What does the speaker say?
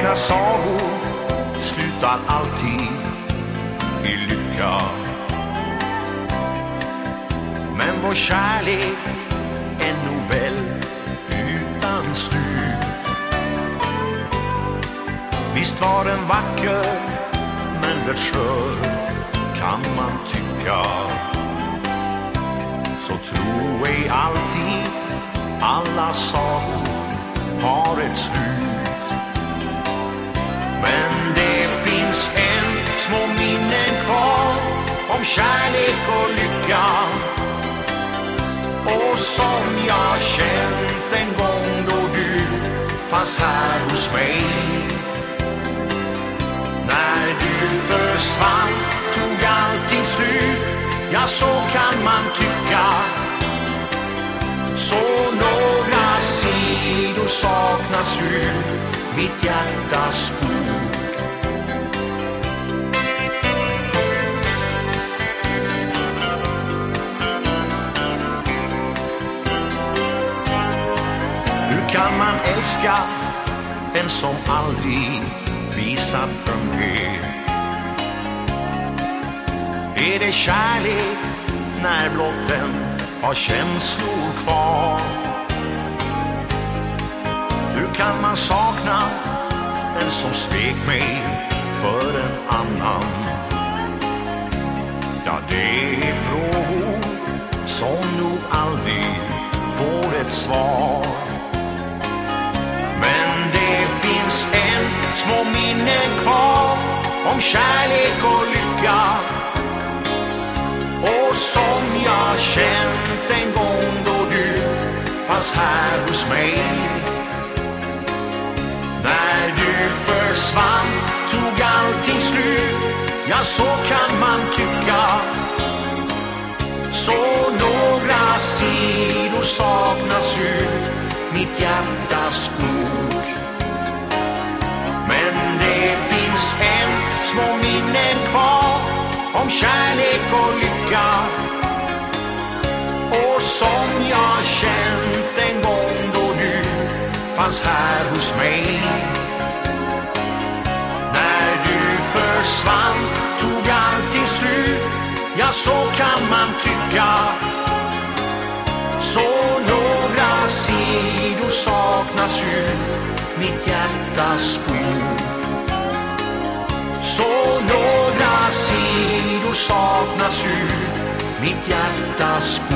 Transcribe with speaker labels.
Speaker 1: vackra sagor slutar alltid i lycka. Men vår kärlek är novell utan slut. Visst var den vacker, men rätt skör kan man tycka. Så tro ej alltid alla sagor har ett slut. Men det finns än små minnen kvar om kärlek och lycka. Och som jag känt en gång då du fanns här hos mig. När du försvann tog allting slut, ja så kan man tycka. Så några sidor saknas ur mitt hjärtas bok. Hur kan man älska en som aldrig visat ömhet? Är det kärlek när blott den har känslor kvar? Kan man sakna en som svek mig för en annan? Ja, det är frågor som nog aldrig får ett svar. Men det finns än små minnen kvar om kärlek och lycka. Och som jag känt en gång då du fanns här hos mig. Försvann tog allting slut, ja så kan man tycka. Så några sidor saknas ur mitt hjärtas bok. Men det finns än små minnen kvar om kärlek och lycka. Och som jag känt en gång då du fanns här hos mig. Ja så kan man tycka. Så några sidor saknas ju, mitt hjärtas bok. Så några sidor saknas ju, mitt hjärtas bok.